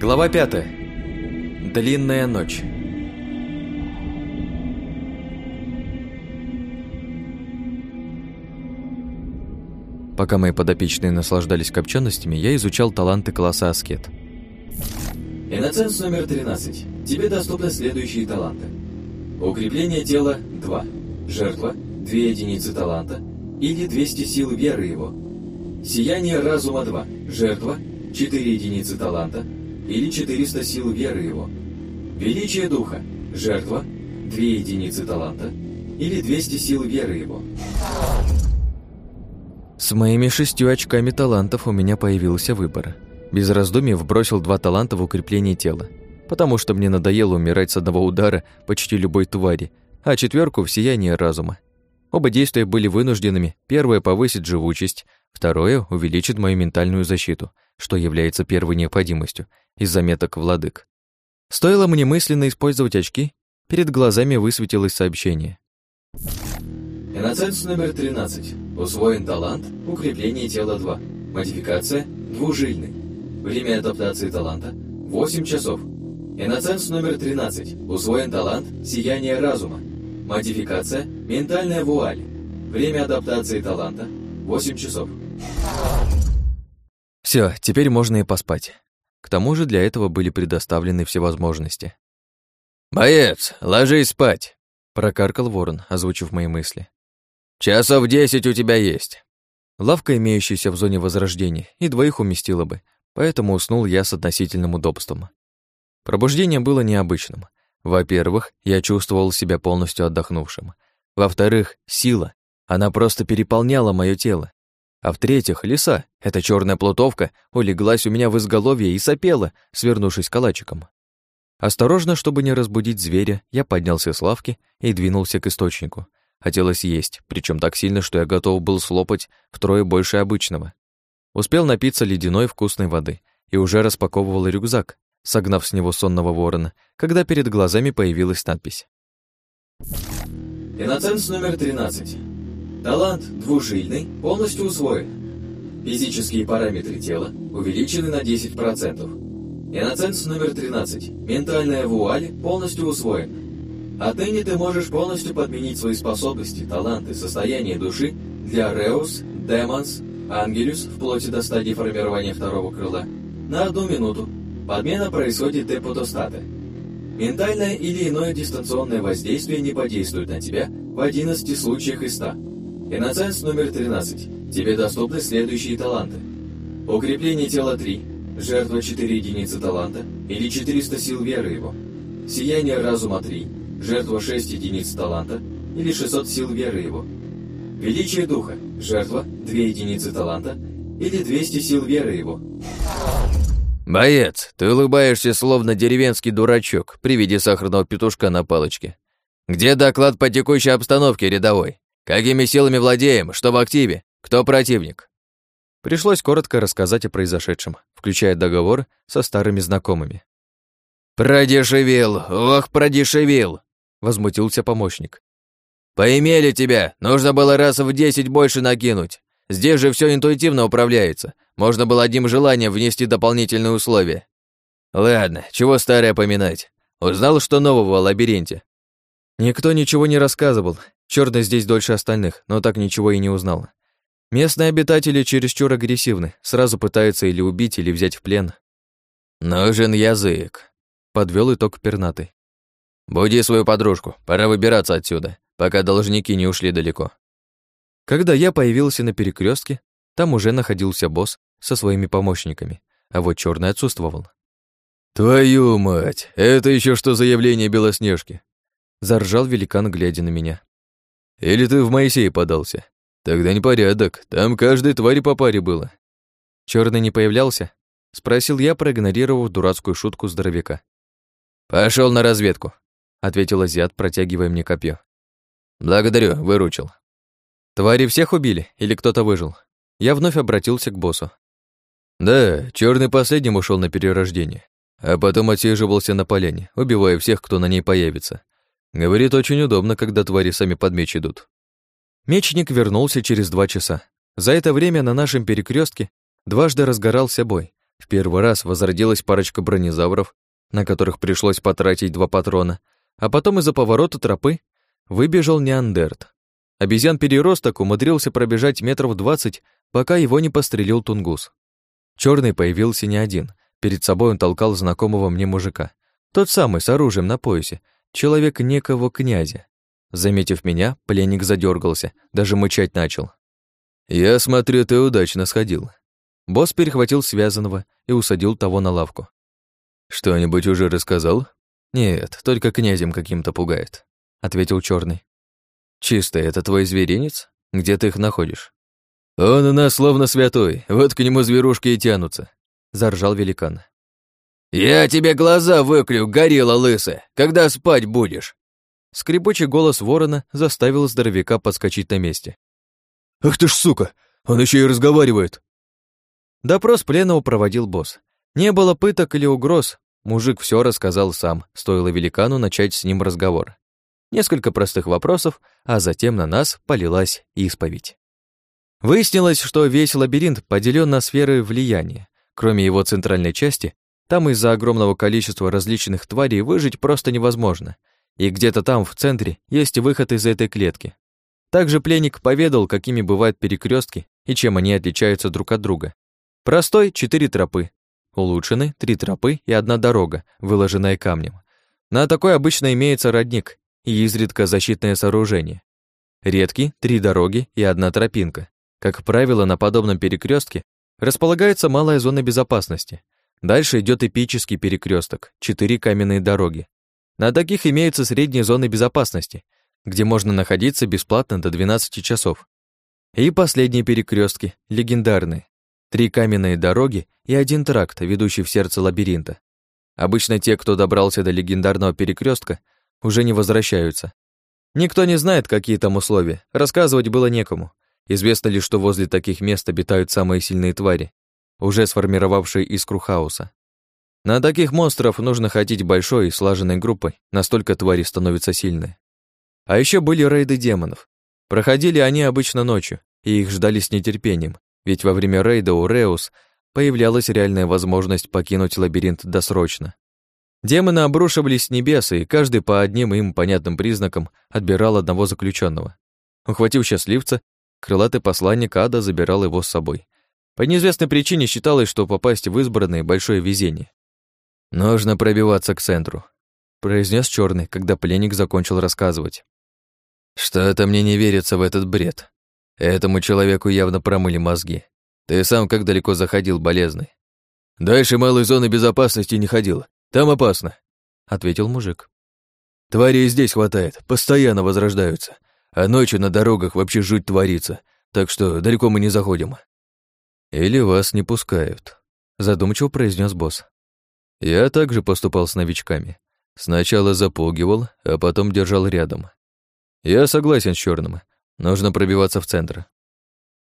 Глава 5. Длинная ночь. Пока мои подопечные наслаждались копченостями, я изучал таланты класса аскет. Иноценс номер 13. Тебе доступны следующие таланты. Укрепление тела – 2. Жертва – 2 единицы таланта или 200 сил веры его. Сияние разума 2. Жертва – 4 единицы таланта или 400 сил веры его. Величие духа. Жертва. 2 единицы таланта. Или 200 сил веры его. С моими шестью очками талантов у меня появился выбор. Без раздумий вбросил два таланта в укрепление тела, потому что мне надоело умирать с одного удара почти любой твари, а четверку в сияние разума. Оба действия были вынужденными. Первое повысит живучесть, второе увеличит мою ментальную защиту, что является первой необходимостью, из заметок владык. Стоило мне мысленно использовать очки, перед глазами высветилось сообщение. Иноценс номер 13. Усвоен талант «Укрепление тела 2». Модификация «Двужильный». Время адаптации таланта – 8 часов. Иноценс номер 13. Усвоен талант «Сияние разума». Модификация «Ментальная вуаль». Время адаптации таланта – 8 часов. Все, теперь можно и поспать. К тому же для этого были предоставлены все возможности. «Боец, ложись спать!» — прокаркал ворон, озвучив мои мысли. «Часов десять у тебя есть». Лавка, имеющаяся в зоне возрождения, и двоих уместила бы, поэтому уснул я с относительным удобством. Пробуждение было необычным. Во-первых, я чувствовал себя полностью отдохнувшим. Во-вторых, сила. Она просто переполняла мое тело. А в-третьих, лиса, эта черная плутовка, улеглась у меня в изголовье и сопела, свернувшись калачиком. Осторожно, чтобы не разбудить зверя, я поднялся с лавки и двинулся к источнику. Хотелось есть, причем так сильно, что я готов был слопать втрое больше обычного. Успел напиться ледяной вкусной воды и уже распаковывал рюкзак, согнав с него сонного ворона, когда перед глазами появилась надпись. Иноценс номер 13. Талант двужильный полностью усвоен. Физические параметры тела увеличены на 10%. Иноценс номер 13. Ментальная вуаль полностью усвоен. Отныне ты можешь полностью подменить свои способности, таланты, состояние души для Реус, Демонс, Ангелюс вплоть до стадии формирования второго крыла на одну минуту. Подмена происходит депотостата. Ментальное или иное дистанционное воздействие не подействует на тебя в 11 случаях из 100. Иноценс номер 13. Тебе доступны следующие таланты. Укрепление тела 3. Жертва 4 единицы таланта или 400 сил веры его. Сияние разума 3. Жертва 6 единиц таланта или 600 сил веры его. Величие духа. Жертва 2 единицы таланта или 200 сил веры его. «Боец, ты улыбаешься, словно деревенский дурачок при виде сахарного петушка на палочке. Где доклад по текущей обстановке рядовой? Какими силами владеем? Что в активе? Кто противник? Пришлось коротко рассказать о произошедшем, включая договор со старыми знакомыми. «Продешевил! Ох, продешевил!» — возмутился помощник. «Поимели тебя! Нужно было раз в десять больше накинуть. Здесь же все интуитивно управляется. Можно было одним желанием внести дополнительные условия. Ладно, чего старое поминать. Узнал, что нового в лабиринте?» Никто ничего не рассказывал, Черный здесь дольше остальных, но так ничего и не узнал. Местные обитатели чересчур агрессивны, сразу пытаются или убить, или взять в плен. «Нужен язык», — подвел итог пернатый. «Буди свою подружку, пора выбираться отсюда, пока должники не ушли далеко». Когда я появился на перекрестке, там уже находился босс со своими помощниками, а вот черный отсутствовал. «Твою мать, это еще что за явление Белоснежки?» Заржал великан, глядя на меня. Или ты в Моисей подался? Тогда непорядок, там каждой твари по паре было. Черный не появлялся? Спросил я, проигнорировав дурацкую шутку здоровяка. Пошел на разведку, ответил азиат, протягивая мне копье. Благодарю, выручил. Твари всех убили или кто-то выжил? Я вновь обратился к боссу. Да, черный последним ушел на перерождение, а потом отсиживался на поляне, убивая всех, кто на ней появится. Говорит, очень удобно, когда твари сами под меч идут. Мечник вернулся через два часа. За это время на нашем перекрестке дважды разгорался бой, В первый раз возродилась парочка бронезавров, на которых пришлось потратить два патрона, а потом из-за поворота тропы выбежал неандерт. Обезьян-переросток умудрился пробежать метров двадцать, пока его не пострелил тунгус. Черный появился не один. Перед собой он толкал знакомого мне мужика. Тот самый, с оружием на поясе. Человек некого князя. Заметив меня, пленник задергался, даже мычать начал. «Я смотрю, ты удачно сходил». Босс перехватил связанного и усадил того на лавку. «Что-нибудь уже рассказал?» «Нет, только князем каким-то пугает», — ответил черный. «Чистый, это твой зверинец? Где ты их находишь?» «Он у нас словно святой, вот к нему зверушки и тянутся», — заржал великан. «Я тебе глаза выклю, горилла лысая, когда спать будешь?» Скрипучий голос ворона заставил здоровяка подскочить на месте. «Ах ты ж сука! Он еще и разговаривает!» Допрос пленного проводил босс. Не было пыток или угроз, мужик все рассказал сам, стоило великану начать с ним разговор. Несколько простых вопросов, а затем на нас полилась исповедь. Выяснилось, что весь лабиринт поделен на сферы влияния. Кроме его центральной части, там из-за огромного количества различных тварей выжить просто невозможно. И где-то там, в центре, есть выход из этой клетки. Также пленник поведал, какими бывают перекрестки и чем они отличаются друг от друга. Простой — четыре тропы. Улучшенный — три тропы и одна дорога, выложенная камнем. На такой обычно имеется родник и изредка защитное сооружение. Редкий — три дороги и одна тропинка. Как правило, на подобном перекрестке располагается малая зона безопасности. Дальше идет эпический перекресток, четыре каменные дороги. На таких имеются средние зоны безопасности, где можно находиться бесплатно до 12 часов. И последние перекрестки, легендарные. Три каменные дороги и один тракт, ведущий в сердце лабиринта. Обычно те, кто добрался до легендарного перекрестка, уже не возвращаются. Никто не знает, какие там условия, рассказывать было некому. Известно лишь, что возле таких мест обитают самые сильные твари, уже сформировавшие искру хаоса. На таких монстров нужно ходить большой и слаженной группой, настолько твари становятся сильные. А еще были рейды демонов. Проходили они обычно ночью, и их ждали с нетерпением, ведь во время рейда у Реус появлялась реальная возможность покинуть лабиринт досрочно. Демоны обрушивались с небес, и каждый по одним им понятным признакам отбирал одного заключенного. Ухватив счастливца, Крылатый посланник ада забирал его с собой. По неизвестной причине считалось, что попасть в избранное — большое везение. «Нужно пробиваться к центру», — произнес черный, когда пленник закончил рассказывать. «Что-то мне не верится в этот бред. Этому человеку явно промыли мозги. Ты сам как далеко заходил, болезный?» «Дальше малой зоны безопасности не ходил. Там опасно», — ответил мужик. «Твари и здесь хватает, постоянно возрождаются. А ночью на дорогах вообще жуть творится, так что далеко мы не заходим». «Или вас не пускают», — задумчиво произнес босс. «Я также поступал с новичками. Сначала запугивал, а потом держал рядом. Я согласен с черным. Нужно пробиваться в центр».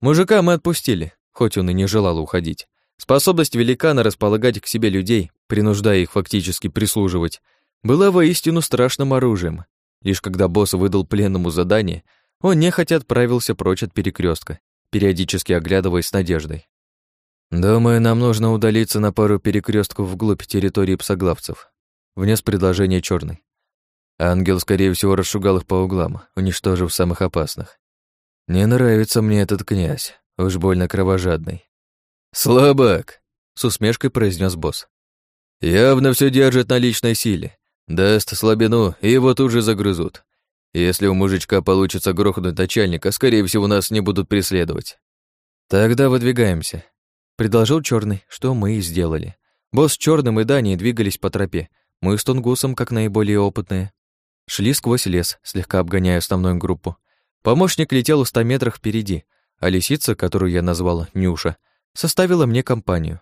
Мужика мы отпустили, хоть он и не желал уходить. Способность великана располагать к себе людей, принуждая их фактически прислуживать, была воистину страшным оружием, Лишь когда босс выдал пленному задание, он нехотя отправился прочь от перекрестка, периодически оглядываясь с надеждой. «Думаю, нам нужно удалиться на пару перекрестков вглубь территории псоглавцев», — внес предложение черный. Ангел, скорее всего, расшугал их по углам, уничтожив самых опасных. «Не нравится мне этот князь, уж больно кровожадный». «Слабак!» — с усмешкой произнес босс. «Явно все держит на личной силе. Даст слабину, и его тут же загрызут. Если у мужичка получится грохнуть начальника, скорее всего, нас не будут преследовать. Тогда выдвигаемся. Предложил черный, что мы и сделали. Босс с черным и Даней двигались по тропе. Мы с Тунгусом, как наиболее опытные, шли сквозь лес, слегка обгоняя основную группу. Помощник летел в ста метрах впереди, а лисица, которую я назвала Нюша, составила мне компанию.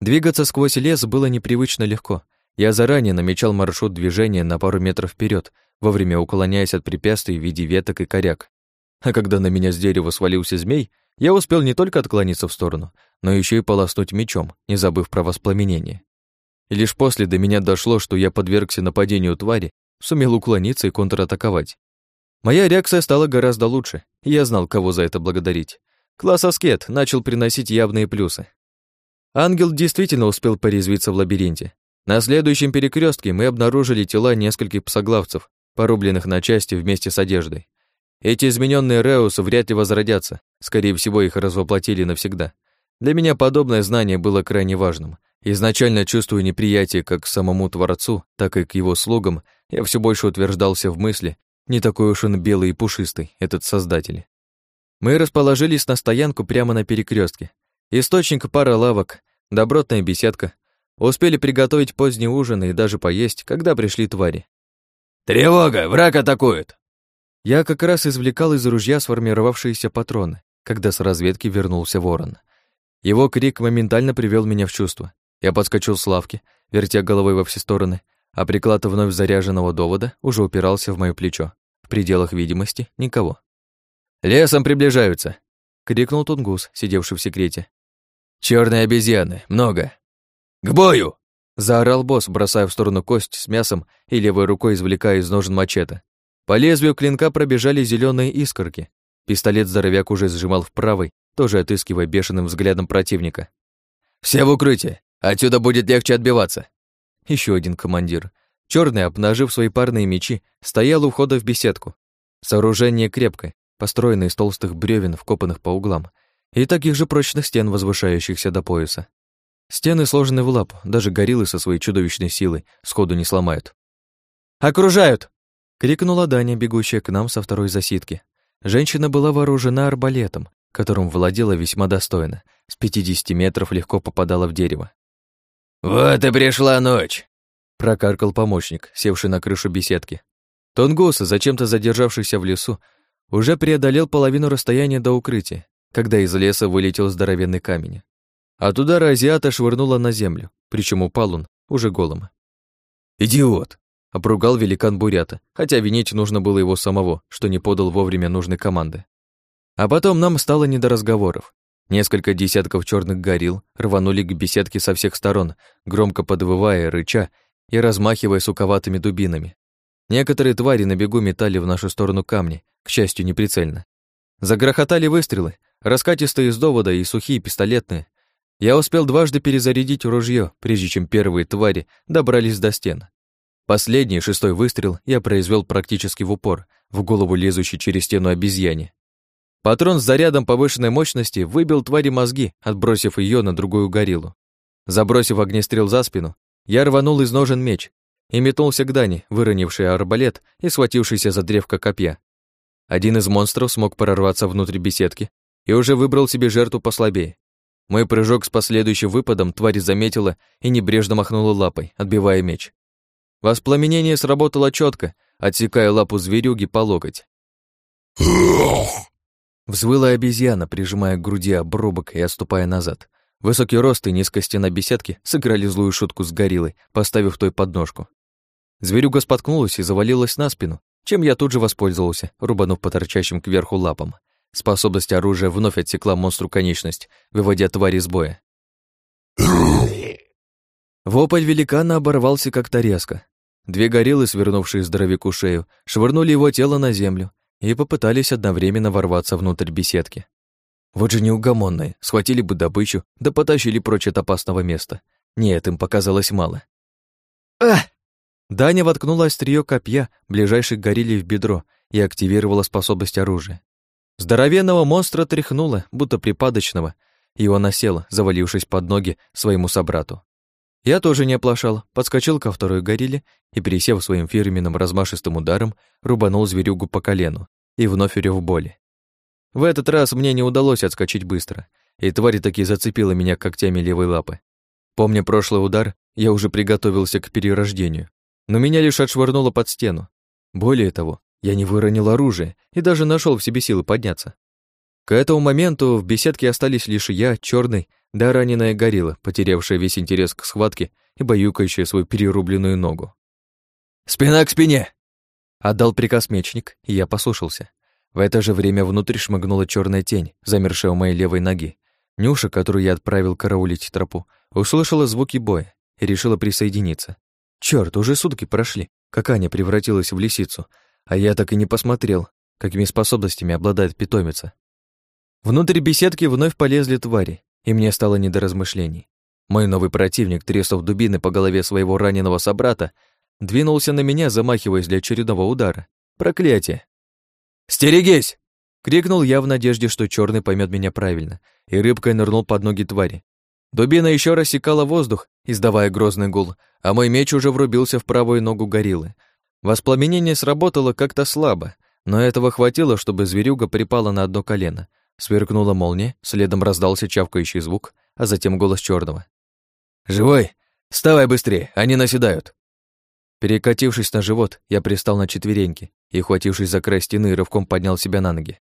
Двигаться сквозь лес было непривычно легко. Я заранее намечал маршрут движения на пару метров вперед, вовремя уклоняясь от препятствий в виде веток и коряк. А когда на меня с дерева свалился змей, я успел не только отклониться в сторону, но еще и полоснуть мечом, не забыв про воспламенение. И лишь после до меня дошло, что я подвергся нападению твари, сумел уклониться и контратаковать. Моя реакция стала гораздо лучше, и я знал, кого за это благодарить. Класс Аскет начал приносить явные плюсы. Ангел действительно успел порезвиться в лабиринте. На следующем перекрестке мы обнаружили тела нескольких псоглавцев, порубленных на части вместе с одеждой. Эти измененные Реусы вряд ли возродятся, скорее всего, их развоплотили навсегда. Для меня подобное знание было крайне важным. Изначально чувствуя неприятие как к самому Творцу, так и к его слугам, я все больше утверждался в мысли, не такой уж он белый и пушистый, этот Создатель. Мы расположились на стоянку прямо на перекрестке. Источник пара лавок, добротная беседка. Успели приготовить поздний ужин и даже поесть, когда пришли твари. «Тревога! Враг атакует!» Я как раз извлекал из ружья сформировавшиеся патроны, когда с разведки вернулся ворон. Его крик моментально привел меня в чувство. Я подскочил с лавки, вертя головой во все стороны, а приклад вновь заряженного довода уже упирался в моё плечо. В пределах видимости никого. «Лесом приближаются!» — крикнул Тунгус, сидевший в секрете. Черные обезьяны, много!» «К бою!» — заорал босс, бросая в сторону кость с мясом и левой рукой извлекая из ножен мачете. По лезвию клинка пробежали зеленые искорки. Пистолет здоровяк уже сжимал в правой, тоже отыскивая бешеным взглядом противника. «Все в укрытие! Отсюда будет легче отбиваться!» Еще один командир. Черный, обнажив свои парные мечи, стоял у входа в беседку. Сооружение крепкое, построенное из толстых бревен, вкопанных по углам, и таких же прочных стен, возвышающихся до пояса. Стены сложены в лапу, даже гориллы со своей чудовищной силой сходу не сломают. «Окружают!» — крикнула Даня, бегущая к нам со второй засидки. Женщина была вооружена арбалетом, которым владела весьма достойно. С 50 метров легко попадала в дерево. «Вот и пришла ночь!» — прокаркал помощник, севший на крышу беседки. Тонгус, зачем-то задержавшийся в лесу, уже преодолел половину расстояния до укрытия, когда из леса вылетел здоровенный камень. От удара азиата швырнуло на землю, причем упал он уже голым. «Идиот!» — обругал великан Бурята, хотя винить нужно было его самого, что не подал вовремя нужной команды. А потом нам стало не до разговоров. Несколько десятков черных горил рванули к беседке со всех сторон, громко подвывая, рыча и размахивая суковатыми дубинами. Некоторые твари на бегу метали в нашу сторону камни, к счастью, неприцельно. Загрохотали выстрелы, раскатистые из довода и сухие пистолетные. Я успел дважды перезарядить ружье, прежде чем первые твари добрались до стен. Последний, шестой выстрел я произвел практически в упор, в голову лезущей через стену обезьяне. Патрон с зарядом повышенной мощности выбил твари мозги, отбросив ее на другую гориллу. Забросив огнестрел за спину, я рванул из ножен меч и метнулся к Дане, выронивший арбалет и схватившийся за древко копья. Один из монстров смог прорваться внутрь беседки и уже выбрал себе жертву послабее. Мой прыжок с последующим выпадом тварь заметила и небрежно махнула лапой, отбивая меч. Воспламенение сработало четко, отсекая лапу зверюги по локоть. Взвыла обезьяна, прижимая к груди обрубок и отступая назад. Высокий рост и низкая стена беседки сыграли злую шутку с гориллой, поставив той подножку. Зверюга споткнулась и завалилась на спину, чем я тут же воспользовался, рубанув по торчащим кверху лапам. Способность оружия вновь отсекла монстру конечность, выводя тварь из боя. Вопль великана оборвался как-то резко. Две гориллы, свернувшие здоровяку шею, швырнули его тело на землю, и попытались одновременно ворваться внутрь беседки. Вот же неугомонные, схватили бы добычу, да потащили прочь от опасного места. Нет, им показалось мало. «Ах!» Даня воткнула острие копья ближайшей горилле в бедро и активировала способность оружия. Здоровенного монстра тряхнуло, будто припадочного, и он осел, завалившись под ноги своему собрату. Я тоже не оплошал, подскочил ко второй горилле и, пересев своим фирменным размашистым ударом, рубанул зверюгу по колену и вновь рев боли. В этот раз мне не удалось отскочить быстро, и тварь таки зацепила меня когтями левой лапы. Помня прошлый удар, я уже приготовился к перерождению, но меня лишь отшвырнуло под стену. Более того, я не выронил оружие и даже нашел в себе силы подняться. К этому моменту в беседке остались лишь я, черный да раненая горилла, потерявшая весь интерес к схватке и баюкающая свою перерубленную ногу. «Спина к спине!» Отдал приказ мечник, и я послушался. В это же время внутрь шмыгнула черная тень, замершая у моей левой ноги. Нюша, которую я отправил караулить тропу, услышала звуки боя и решила присоединиться. Черт, уже сутки прошли, как Аня превратилась в лисицу, а я так и не посмотрел, какими способностями обладает питомица. Внутрь беседки вновь полезли твари, и мне стало не до размышлений. Мой новый противник, треснув дубины по голове своего раненого собрата, двинулся на меня, замахиваясь для очередного удара. Проклятие! «Стерегись!» — крикнул я в надежде, что черный поймет меня правильно, и рыбкой нырнул под ноги твари. Дубина еще рассекала воздух, издавая грозный гул, а мой меч уже врубился в правую ногу гориллы. Воспламенение сработало как-то слабо, но этого хватило, чтобы зверюга припала на одно колено. Сверкнула молния, следом раздался чавкающий звук, а затем голос черного. «Живой? Вставай быстрее, они наседают!» Перекатившись на живот, я пристал на четвереньки и, хватившись за край стены, рывком поднял себя на ноги.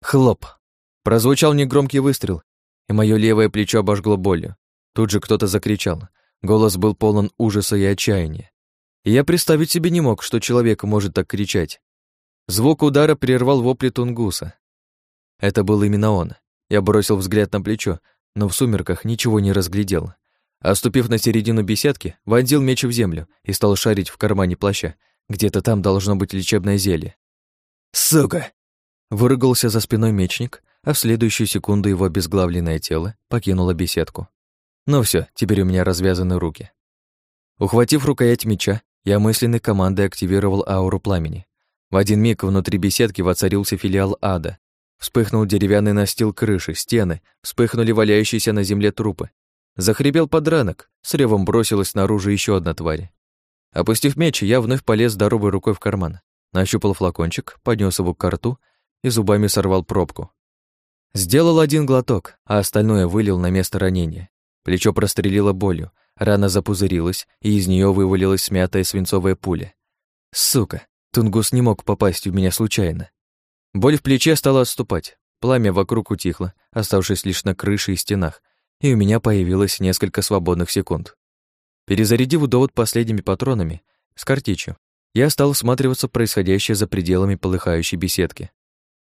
Хлоп! Прозвучал негромкий выстрел, и мое левое плечо обожгло болью. Тут же кто-то закричал. Голос был полон ужаса и отчаяния. И я представить себе не мог, что человек может так кричать. Звук удара прервал вопли Тунгуса. Это был именно он. Я бросил взгляд на плечо, но в сумерках ничего не разглядел. Оступив на середину беседки, вонзил меч в землю и стал шарить в кармане плаща. Где-то там должно быть лечебное зелье. «Сука!» Выругался за спиной мечник, а в следующую секунду его обезглавленное тело покинуло беседку. Ну все, теперь у меня развязаны руки. Ухватив рукоять меча, я мысленной командой активировал ауру пламени. В один миг внутри беседки воцарился филиал ада. Вспыхнул деревянный настил крыши, стены, вспыхнули валяющиеся на земле трупы. Захрипел подранок, с ревом бросилась наружу еще одна тварь. Опустив меч, я вновь полез здоровой рукой в карман, нащупал флакончик, поднес его к рту и зубами сорвал пробку. Сделал один глоток, а остальное вылил на место ранения. Плечо прострелило болью, рана запузырилась, и из нее вывалилась смятая свинцовая пуля. Сука, Тунгус не мог попасть в меня случайно. Боль в плече стала отступать, пламя вокруг утихло, оставшись лишь на крыше и стенах, и у меня появилось несколько свободных секунд. Перезарядив довод последними патронами, с картечью, я стал всматриваться в происходящее за пределами полыхающей беседки.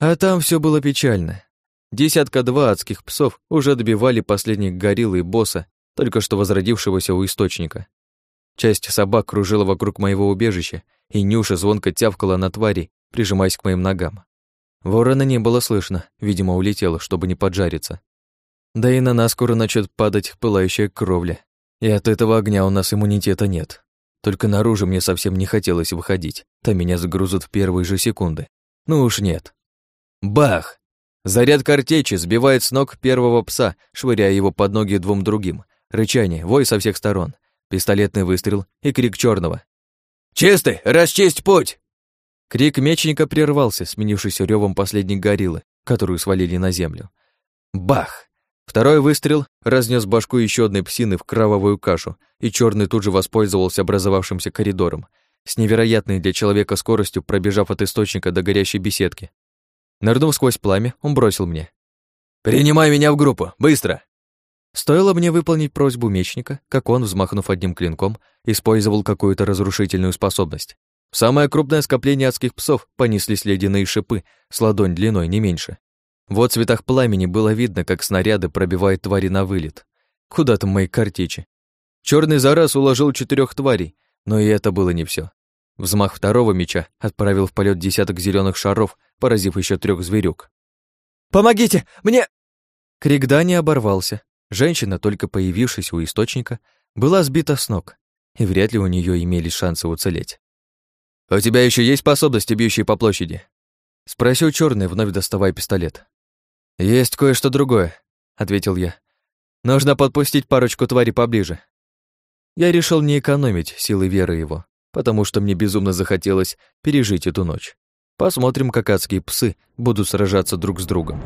А там все было печально. Десятка-два адских псов уже добивали последних гориллы и босса, только что возродившегося у источника. Часть собак кружила вокруг моего убежища, и Нюша звонко тявкала на твари, прижимаясь к моим ногам. Ворона не было слышно, видимо, улетела, чтобы не поджариться. Да и на нас скоро начнет падать пылающая кровля. И от этого огня у нас иммунитета нет. Только наружу мне совсем не хотелось выходить, там меня загрузят в первые же секунды. Ну уж нет. Бах! Заряд картечи сбивает с ног первого пса, швыряя его под ноги двум другим. Рычание, вой со всех сторон, пистолетный выстрел и крик черного. «Чистый! Расчисть путь!» Крик мечника прервался, сменившись ревом последней гориллы, которую свалили на землю. Бах! Второй выстрел разнес башку еще одной псины в кровавую кашу, и черный тут же воспользовался образовавшимся коридором, с невероятной для человека скоростью пробежав от источника до горящей беседки. Нырнув сквозь пламя, он бросил мне. «Принимай меня в группу! Быстро!» Стоило мне выполнить просьбу мечника, как он, взмахнув одним клинком, использовал какую-то разрушительную способность. В самое крупное скопление адских псов понеслись ледяные шипы с ладонь длиной не меньше. В отцветах пламени было видно, как снаряды пробивают твари на вылет. Куда там мои картечи? Черный зараз уложил четырех тварей, но и это было не все. Взмах второго меча отправил в полет десяток зеленых шаров, поразив еще трех зверюк. «Помогите! Мне...» Крик Дани оборвался. Женщина, только появившись у источника, была сбита с ног, и вряд ли у нее имелись шансы уцелеть. «У тебя еще есть способности, бьющие по площади?» Спросил черный, вновь доставая пистолет. «Есть кое-что другое», — ответил я. «Нужно подпустить парочку тварей поближе». Я решил не экономить силы веры его потому что мне безумно захотелось пережить эту ночь. Посмотрим, как адские псы будут сражаться друг с другом.